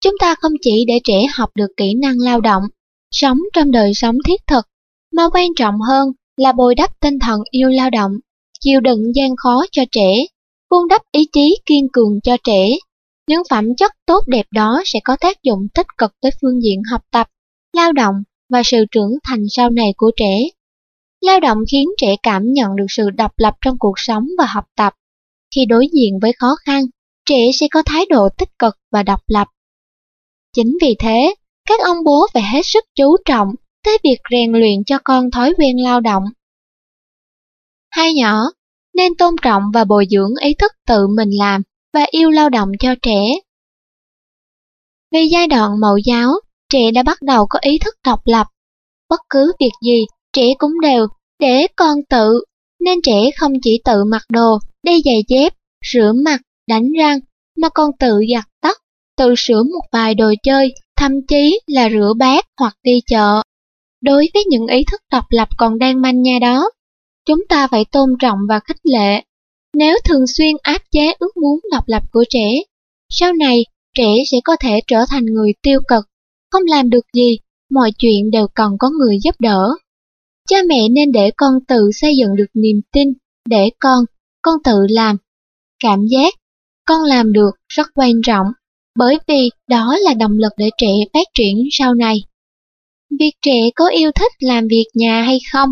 Chúng ta không chỉ để trẻ học được kỹ năng lao động, sống trong đời sống thiết thực, mà quan trọng hơn là bồi đắp tinh thần yêu lao động, chịu đựng gian khó cho trẻ, vun đắp ý chí kiên cường cho trẻ. Những phẩm chất tốt đẹp đó sẽ có tác dụng tích cực tới phương diện học tập, lao động và sự trưởng thành sau này của trẻ. Lao động khiến trẻ cảm nhận được sự độc lập trong cuộc sống và học tập. Khi đối diện với khó khăn, trẻ sẽ có thái độ tích cực và độc lập. Chính vì thế, các ông bố phải hết sức chú trọng tới việc rèn luyện cho con thói quen lao động. Hai nhỏ, nên tôn trọng và bồi dưỡng ý thức tự mình làm và yêu lao động cho trẻ. Vì giai đoạn mẫu giáo, trẻ đã bắt đầu có ý thức độc lập. Bất cứ việc gì, trẻ cũng đều để con tự, nên trẻ không chỉ tự mặc đồ, đi giày dép, rửa mặt, đánh răng, mà còn tự giặt tóc, tự sửa một vài đồ chơi, thậm chí là rửa bát hoặc đi chợ. Đối với những ý thức độc lập còn đang manh nha đó, chúng ta phải tôn trọng và khích lệ. Nếu thường xuyên áp chế ước muốn độc lập của trẻ, sau này trẻ sẽ có thể trở thành người tiêu cực, không làm được gì, mọi chuyện đều cần có người giúp đỡ. Cha mẹ nên để con tự xây dựng được niềm tin, để con, con tự làm. Cảm giác, con làm được rất quan trọng, bởi vì đó là động lực để trẻ phát triển sau này. Việc trẻ có yêu thích làm việc nhà hay không,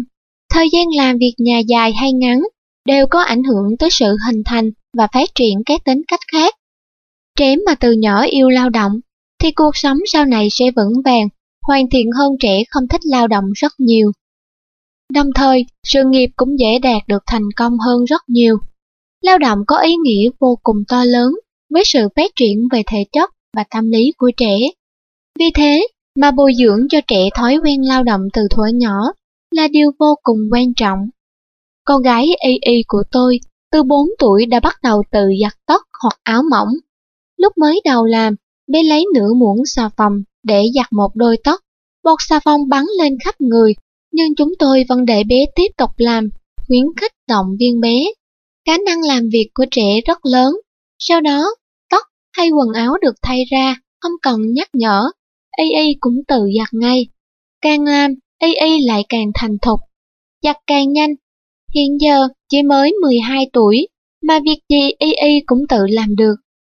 thời gian làm việc nhà dài hay ngắn, đều có ảnh hưởng tới sự hình thành và phát triển các tính cách khác. Trẻ mà từ nhỏ yêu lao động, thì cuộc sống sau này sẽ vững vàng, hoàn thiện hơn trẻ không thích lao động rất nhiều. Đồng thời, sự nghiệp cũng dễ đạt được thành công hơn rất nhiều. Lao động có ý nghĩa vô cùng to lớn với sự phát triển về thể chất và tâm lý của trẻ. Vì thế, mà bồi dưỡng cho trẻ thói quen lao động từ thuở nhỏ là điều vô cùng quan trọng. Con gái Y của tôi từ 4 tuổi đã bắt đầu tự giặt tóc hoặc áo mỏng. Lúc mới đầu làm, bé lấy nửa muỗng xà phòng để giặt một đôi tóc. Bột xà phòng bắn lên khắp người, nhưng chúng tôi vẫn để bé tiếp tục làm, khuyến khích động viên bé. Khả năng làm việc của trẻ rất lớn. Sau đó, tóc hay quần áo được thay ra, không cần nhắc nhở Y cũng tự giặt ngay. Càng làm, Y Y lại càng thành thục, giặt càng nhanh. Hiện giờ chỉ mới 12 tuổi, mà việc gì Y Y cũng tự làm được.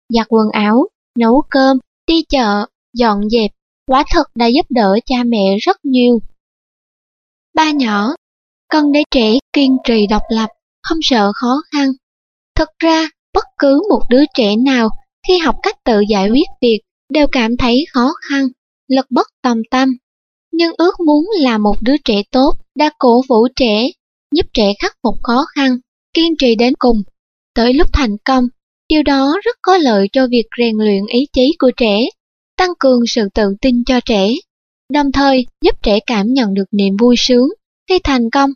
giặt quần áo, nấu cơm, đi chợ, dọn dẹp, quả thật đã giúp đỡ cha mẹ rất nhiều. Ba nhỏ, cần để trẻ kiên trì độc lập, không sợ khó khăn. Thực ra, bất cứ một đứa trẻ nào khi học cách tự giải quyết việc đều cảm thấy khó khăn, lực bất tòng tâm. Nhưng ước muốn là một đứa trẻ tốt đã cổ vũ trẻ, giúp trẻ khắc phục khó khăn, kiên trì đến cùng. Tới lúc thành công, điều đó rất có lợi cho việc rèn luyện ý chí của trẻ, tăng cường sự tự tin cho trẻ, đồng thời giúp trẻ cảm nhận được niềm vui sướng khi thành công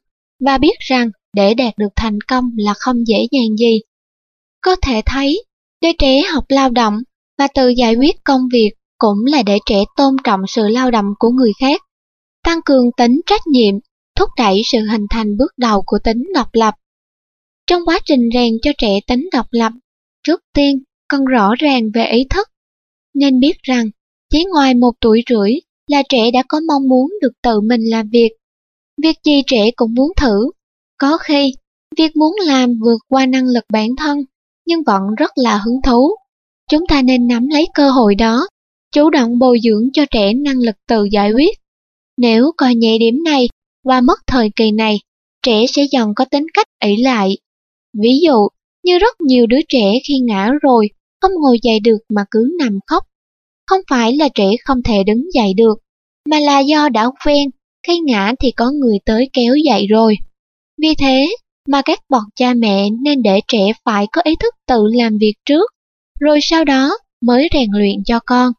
và biết rằng để đạt được thành công là không dễ dàng gì. Có thể thấy, để trẻ học lao động và tự giải quyết công việc cũng là để trẻ tôn trọng sự lao động của người khác, tăng cường tính trách nhiệm, thúc đẩy sự hình thành bước đầu của tính độc lập. Trong quá trình rèn cho trẻ tính độc lập, trước tiên cần rõ ràng về ý thức. Nên biết rằng, chỉ ngoài một tuổi rưỡi là trẻ đã có mong muốn được tự mình làm việc. Việc gì trẻ cũng muốn thử. Có khi, việc muốn làm vượt qua năng lực bản thân, nhưng vẫn rất là hứng thú. Chúng ta nên nắm lấy cơ hội đó, chủ động bồi dưỡng cho trẻ năng lực tự giải quyết. Nếu coi nhẹ điểm này và mất thời kỳ này, trẻ sẽ dần có tính cách ỷ lại. Ví dụ, như rất nhiều đứa trẻ khi ngã rồi, không ngồi dậy được mà cứ nằm khóc. Không phải là trẻ không thể đứng dậy được, mà là do đã quen, khi ngã thì có người tới kéo dậy rồi. Vì thế mà các bậc cha mẹ nên để trẻ phải có ý thức tự làm việc trước, rồi sau đó mới rèn luyện cho con.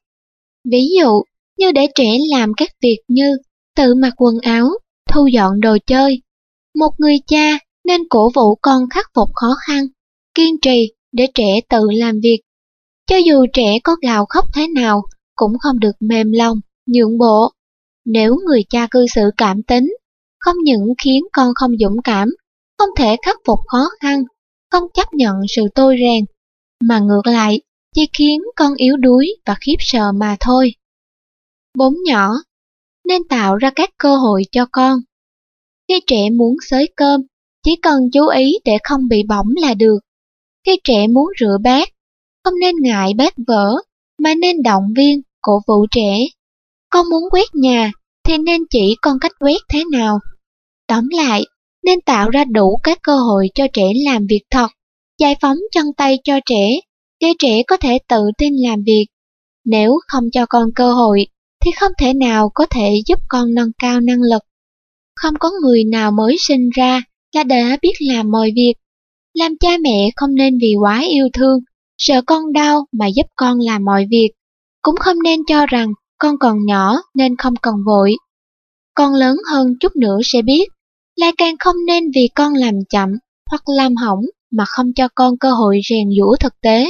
Ví dụ như để trẻ làm các việc như tự mặc quần áo, thu dọn đồ chơi. Một người cha nên cổ vũ con khắc phục khó khăn, kiên trì để trẻ tự làm việc. Cho dù trẻ có gào khóc thế nào, cũng không được mềm lòng, nhượng bộ. Nếu người cha cư xử cảm tính, không những khiến con không dũng cảm, không thể khắc phục khó khăn, không chấp nhận sự tôi rèn, mà ngược lại, chỉ khiến con yếu đuối và khiếp sợ mà thôi. Bốn nhỏ, nên tạo ra các cơ hội cho con. Khi trẻ muốn xới cơm, chỉ cần chú ý để không bị bỏng là được. Khi trẻ muốn rửa bát, không nên ngại bát vỡ, mà nên động viên, cổ vũ trẻ. Con muốn quét nhà, thì nên chỉ con cách quét thế nào. Tóm lại, nên tạo ra đủ các cơ hội cho trẻ làm việc thật, giải phóng chân tay cho trẻ, để trẻ có thể tự tin làm việc. Nếu không cho con cơ hội, thì không thể nào có thể giúp con nâng cao năng lực. Không có người nào mới sinh ra là đã biết làm mọi việc. Làm cha mẹ không nên vì quá yêu thương, sợ con đau mà giúp con làm mọi việc. Cũng không nên cho rằng con còn nhỏ nên không cần vội. Con lớn hơn chút nữa sẽ biết, lại càng không nên vì con làm chậm hoặc làm hỏng mà không cho con cơ hội rèn giũa thực tế.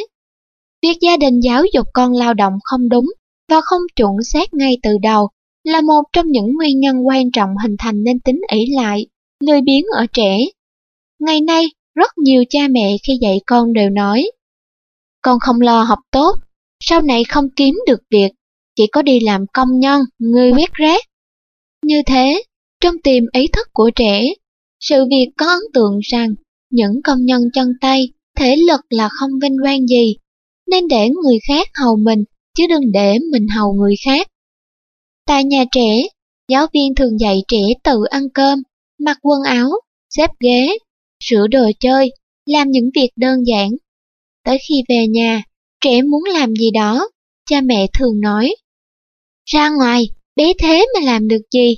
Việc gia đình giáo dục con lao động không đúng và không chuẩn xác ngay từ đầu là một trong những nguyên nhân quan trọng hình thành nên tính ỷ lại, lười biếng ở trẻ. Ngày nay, rất nhiều cha mẹ khi dạy con đều nói, con không lo học tốt, sau này không kiếm được việc, chỉ có đi làm công nhân, người quét rác. Như thế, trong tiềm ý thức của trẻ, sự việc có ấn tượng rằng những công nhân chân tay, thể lực là không vinh quang gì, nên để người khác hầu mình chứ đừng để mình hầu người khác. Tại nhà trẻ, giáo viên thường dạy trẻ tự ăn cơm, mặc quần áo, xếp ghế, sửa đồ chơi, làm những việc đơn giản. Tới khi về nhà, trẻ muốn làm gì đó, cha mẹ thường nói. Ra ngoài, bé thế mà làm được gì?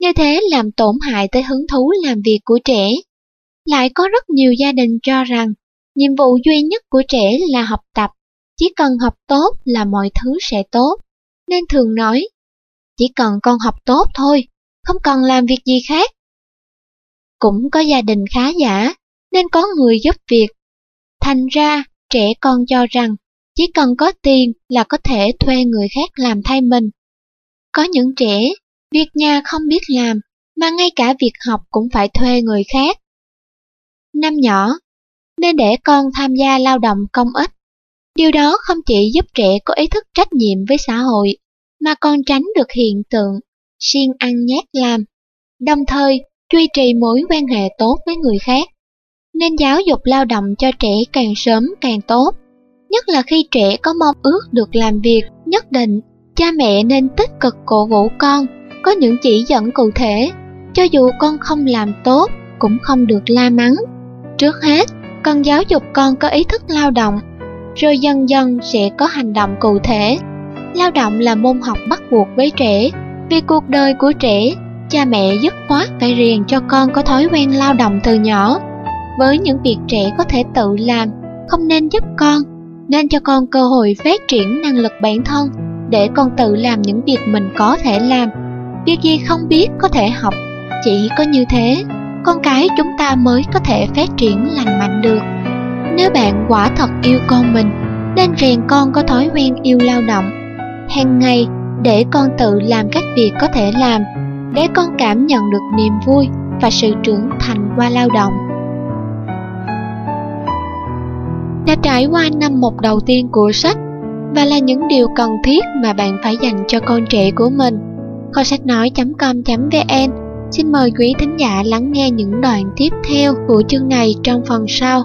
Như thế làm tổn hại tới hứng thú làm việc của trẻ. Lại có rất nhiều gia đình cho rằng, nhiệm vụ duy nhất của trẻ là học tập chỉ cần học tốt là mọi thứ sẽ tốt, nên thường nói, chỉ cần con học tốt thôi, không cần làm việc gì khác. Cũng có gia đình khá giả, nên có người giúp việc. Thành ra, trẻ con cho rằng, chỉ cần có tiền là có thể thuê người khác làm thay mình. Có những trẻ, việc nhà không biết làm, mà ngay cả việc học cũng phải thuê người khác. Năm nhỏ, nên để con tham gia lao động công ích Điều đó không chỉ giúp trẻ có ý thức trách nhiệm với xã hội, mà còn tránh được hiện tượng siêng ăn nhát làm, đồng thời duy trì mối quan hệ tốt với người khác. Nên giáo dục lao động cho trẻ càng sớm càng tốt. nhất là khi trẻ có mong ước được làm việc nhất định, cha mẹ nên tích cực cổ vũ con, có những chỉ dẫn cụ thể, cho dù con không làm tốt cũng không được la mắng. Trước hết, cần giáo dục con có ý thức lao động, rồi dần dần sẽ có hành động cụ thể. Lao động là môn học bắt buộc với trẻ, vì cuộc đời của trẻ, cha mẹ dứt khoát phải rèn cho con có thói quen lao động từ nhỏ. Với những việc trẻ có thể tự làm, không nên giúp con, nên cho con cơ hội phát triển năng lực bản thân để con tự làm những việc mình có thể làm. Việc gì không biết có thể học, chỉ có như thế, con cái chúng ta mới có thể phát triển lành mạnh được. Nếu bạn quả thật yêu con mình, nên rèn con có thói quen yêu lao động. Hàng ngày, để con tự làm các việc có thể làm, để con cảm nhận được niềm vui và sự trưởng thành qua lao động. Đã trải qua năm một đầu tiên của sách và là những điều cần thiết mà bạn phải dành cho con trẻ của mình. Kho sách nói.com.vn Xin mời quý thính giả lắng nghe những đoạn tiếp theo của chương này trong phần sau.